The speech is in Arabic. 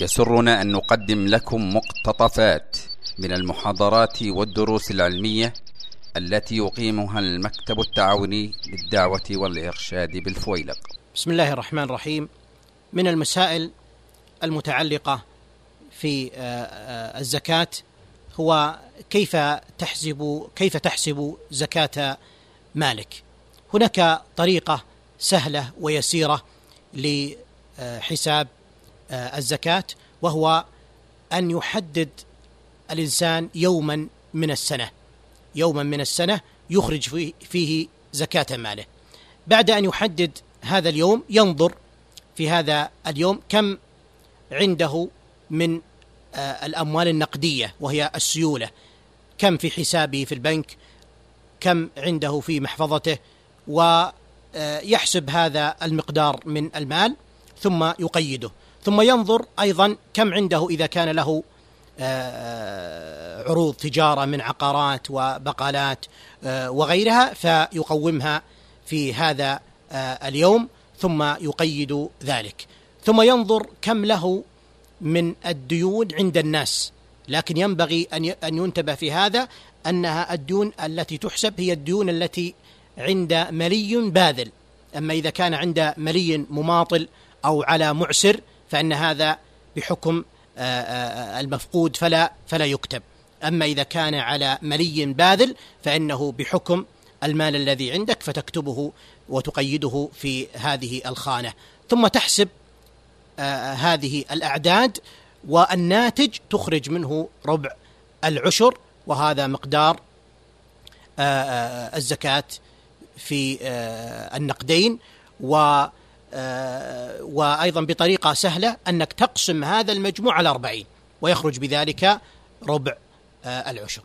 يسرنا أن نقدم لكم مقتطفات من المحاضرات والدروس العلمية التي يقيمها المكتب التعاوني للدعوة والإرشاد بالفويلق. بسم الله الرحمن الرحيم. من المسائل المتعلقة في آه، آه، الزكاة هو كيف تحسب كيف تحسب زكاة مالك. هناك طريقة سهلة ويسيرة لحساب الزكاة وهو أن يحدد الإنسان يوما من السنة. يوما من السنة يخرج فيه زكاة ماله. بعد أن يحدد هذا اليوم ينظر في هذا اليوم كم عنده من آه، الأموال النقدية وهي السيولة. كم في حسابه في البنك كم عنده في محفظته ويحسب هذا المقدار من المال ثم يقيده. ثم ينظر أيضا كم عنده إذا كان له آه، عروض تجارة من عقارات وبقالات آه، وغيرها فيقومها في هذا آه، اليوم ثم يقيد ذلك. ثم ينظر كم له من الديون عند الناس. لكن ينبغي أن أن ينتبه في هذا أنها الديون التي تحسب هي الديون التي عند ملي باذل. أما إذا كان عند ملي مماطل أو على معسر فإن هذا بحكم آه، آه، المفقود فلا فلا يكتب. أما إذا كان على ملي باذل فإنه بحكم المال الذي عندك فتكتبه وتقيده في هذه الخانة. ثم تحسب آه، هذه الأعداد والناتج تخرج منه ربع العشر وهذا مقدار الزكاة في النقدين. و وأيضا بطريقة سهلة أنك تقسم هذا المجموع على أربعين ويخرج بذلك ربع آه، العشر.